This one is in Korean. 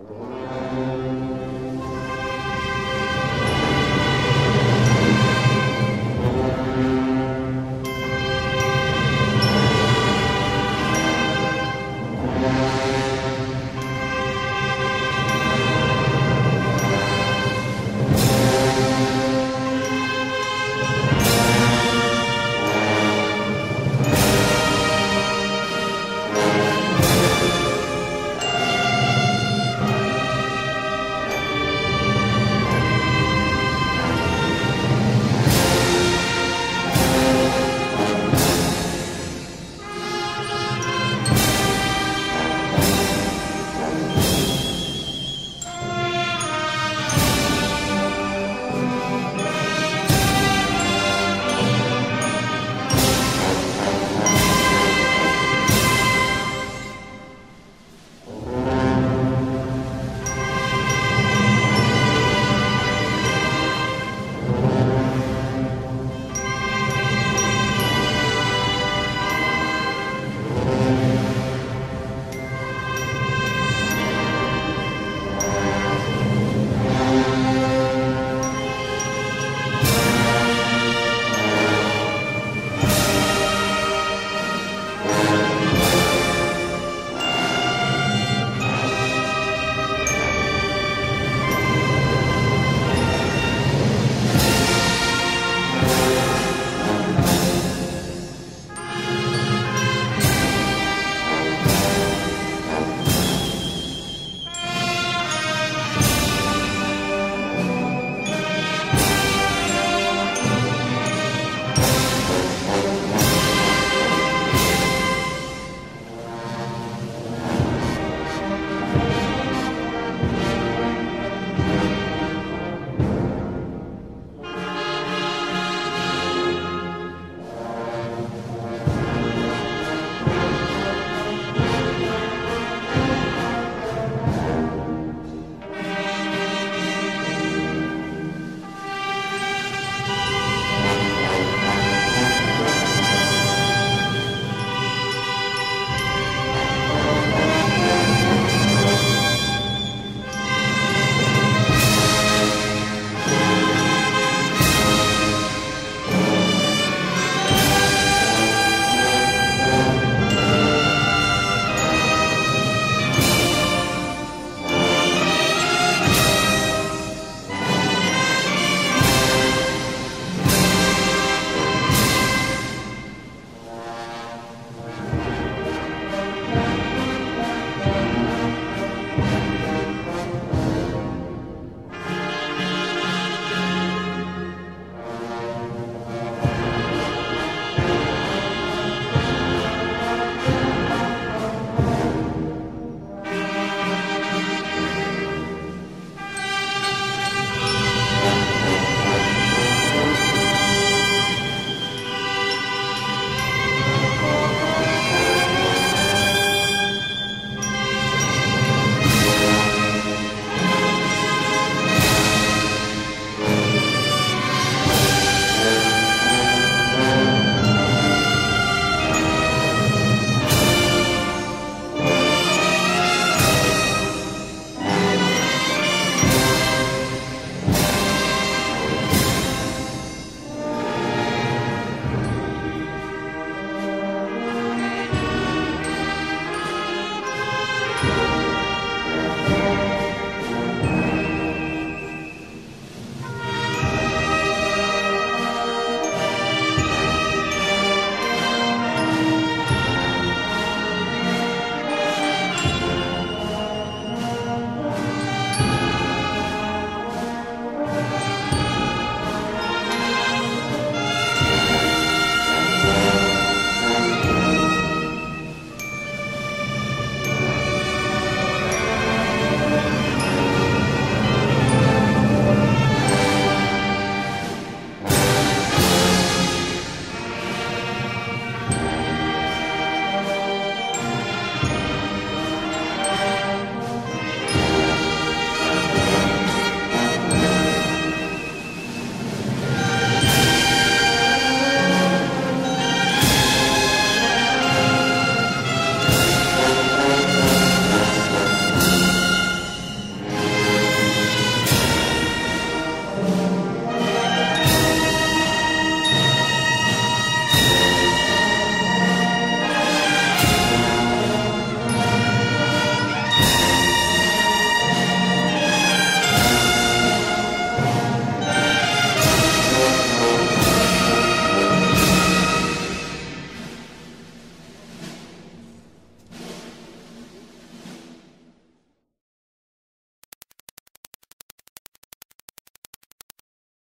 오.